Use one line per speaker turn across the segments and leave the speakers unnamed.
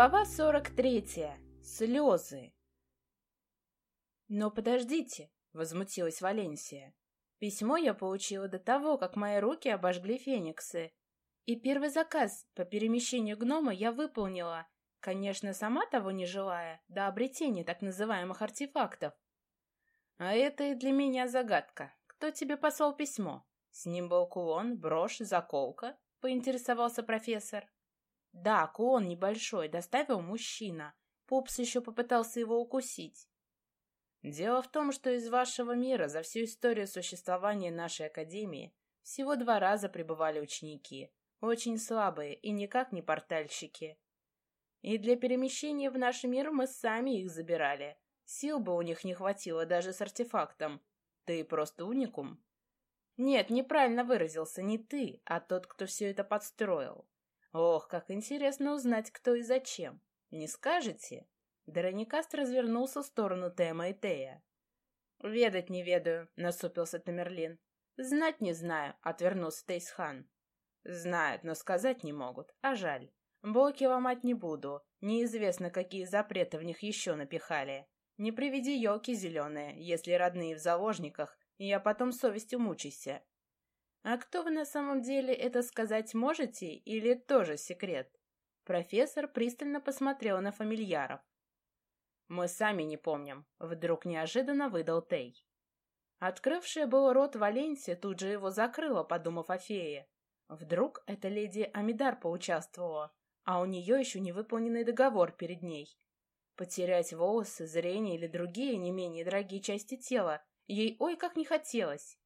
Глава 43. Слезы. «Но подождите», — возмутилась Валенсия. «Письмо я получила до того, как мои руки обожгли фениксы. И первый заказ по перемещению гнома я выполнила, конечно, сама того не желая, до обретения так называемых артефактов. А это и для меня загадка. Кто тебе послал письмо? С ним был кулон, брошь, заколка?» — поинтересовался профессор. Да, кулон небольшой доставил мужчина. Пупс еще попытался его укусить. Дело в том, что из вашего мира за всю историю существования нашей академии всего два раза прибывали ученики, очень слабые и никак не портальщики. И для перемещения в наш мир мы сами их забирали. Сил бы у них не хватило даже с артефактом. Ты просто уникум. Нет, неправильно выразился не ты, а тот, кто все это подстроил. Ох, как интересно узнать, кто и зачем. Не скажете? Дароникаст развернулся в сторону Тема и Тея. «Ведать не ведаю», — насупился Тамерлин. «Знать не знаю», — отвернулся Тейсхан. «Знают, но сказать не могут. А жаль. Боки ломать не буду. Неизвестно, какие запреты в них еще напихали. Не приведи елки зеленые, если родные в заложниках, и я потом совестью мучайся. «А кто вы на самом деле, это сказать можете или тоже секрет?» Профессор пристально посмотрел на фамильяров. «Мы сами не помним», — вдруг неожиданно выдал Тей. Открывшая был рот Валенсия тут же его закрыла, подумав о фее. Вдруг эта леди Амидар поучаствовала, а у нее еще не выполненный договор перед ней. Потерять волосы, зрение или другие не менее дорогие части тела ей ой как не хотелось.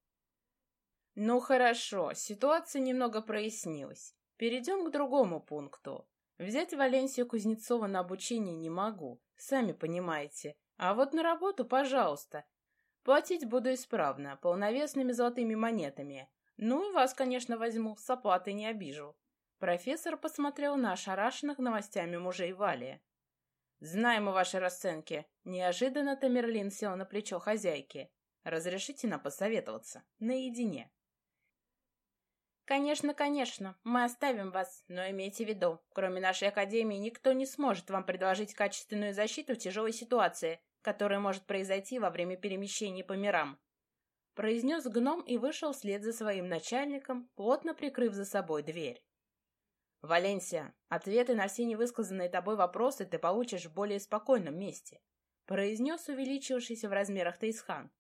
Ну хорошо, ситуация немного прояснилась. Перейдем к другому пункту. Взять Валенсию Кузнецова на обучение не могу, сами понимаете. А вот на работу, пожалуйста. Платить буду исправно, полновесными золотыми монетами. Ну и вас, конечно, возьму, с оплатой не обижу. Профессор посмотрел на ошарашенных новостями мужей Вали. «Знаем мы ваши расценки». Неожиданно Тамерлин сел на плечо хозяйки. «Разрешите нам посоветоваться? Наедине».
«Конечно, конечно, мы оставим вас, но имейте в виду, кроме нашей академии никто не сможет вам предложить качественную защиту в тяжелой ситуации, которая может произойти во время перемещения по мирам», произнес гном и вышел вслед за своим начальником, плотно прикрыв за собой дверь.
«Валенсия, ответы на все невысказанные тобой вопросы ты получишь в более спокойном месте», произнес увеличившийся в размерах Тейсхан.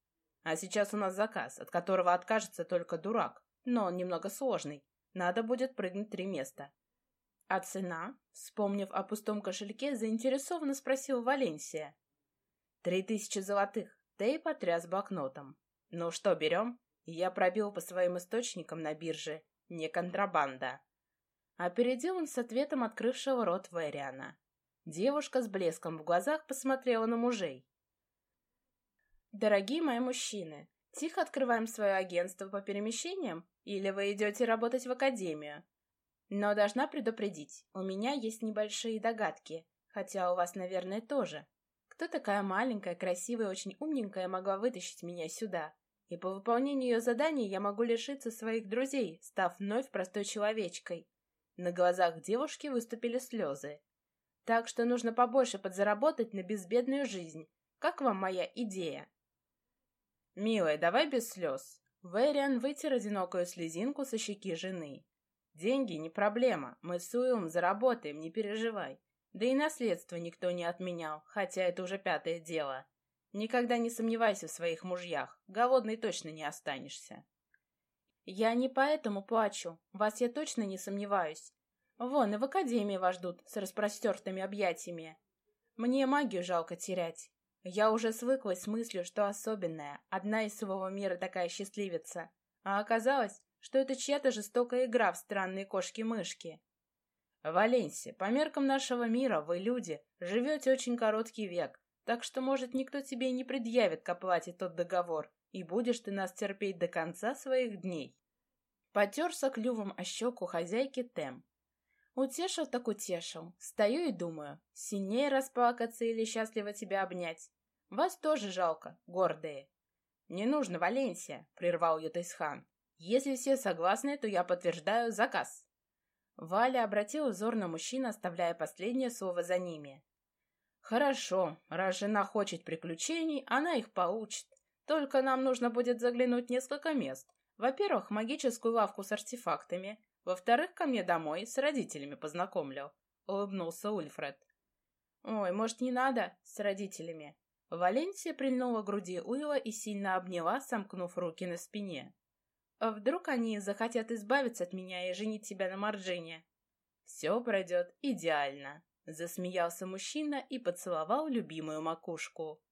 «А сейчас у нас заказ, от которого откажется только дурак но немного сложный. Надо будет прыгнуть три места. А цена, вспомнив о пустом кошельке, заинтересованно спросил Валенсия. Три тысячи золотых. Тей потряс блокнотом. Ну что, берем? Я пробил по своим источникам на бирже. Не контрабанда. Опередил он с ответом открывшего рот Вэриана. Девушка с блеском в глазах посмотрела на мужей. «Дорогие мои мужчины, тихо открываем свое агентство по перемещениям или вы идете работать в академию? Но должна предупредить, у меня есть небольшие догадки, хотя у вас, наверное, тоже. Кто такая маленькая, красивая, очень умненькая могла вытащить меня сюда? И по выполнению ее заданий я могу лишиться своих друзей, став вновь простой человечкой. На глазах девушки выступили слезы. Так что нужно побольше подзаработать на безбедную жизнь. Как вам моя идея? Милая, давай без слез. Вэриан вытер одинокую слезинку со щеки жены. «Деньги не проблема, мы с Уиллом заработаем, не переживай. Да и наследство никто не отменял, хотя это уже пятое дело. Никогда не сомневайся в своих мужьях, голодный точно не останешься». «Я не поэтому плачу, вас я точно не сомневаюсь. Вон и в академии вас ждут с распростертыми объятиями. Мне магию жалко терять. Я уже свыклась с мыслью, что особенная, одна из своего мира такая счастливица. А оказалось, что это чья-то жестокая игра в странные кошки-мышки. Валенсия, по меркам нашего мира вы, люди, живете очень короткий век, так что, может, никто тебе и не предъявит к оплате тот договор, и будешь ты нас терпеть до конца своих дней. Потерся клювом о щеку хозяйки Тем. Утешил так утешил. Стою и думаю, сильнее расплакаться или счастливо тебя обнять. Вас тоже жалко, гордые. Не нужно, Валенсия, прервал ее Тайсхан. Если все согласны, то я подтверждаю заказ. Валя обратила взор на мужчин, оставляя последнее слово за ними. «Хорошо, раз жена хочет приключений, она их получит. Только нам нужно будет заглянуть несколько мест. Во-первых, магическую лавку с артефактами. Во-вторых, ко мне домой, с родителями познакомлю», — улыбнулся Ульфред. «Ой, может, не надо? С родителями?» Валенсия прильнула к груди Уилла и сильно обняла, сомкнув руки на спине. А вдруг они захотят избавиться от меня и женить тебя на Марджине? Все пройдет идеально. Засмеялся мужчина и поцеловал любимую макушку.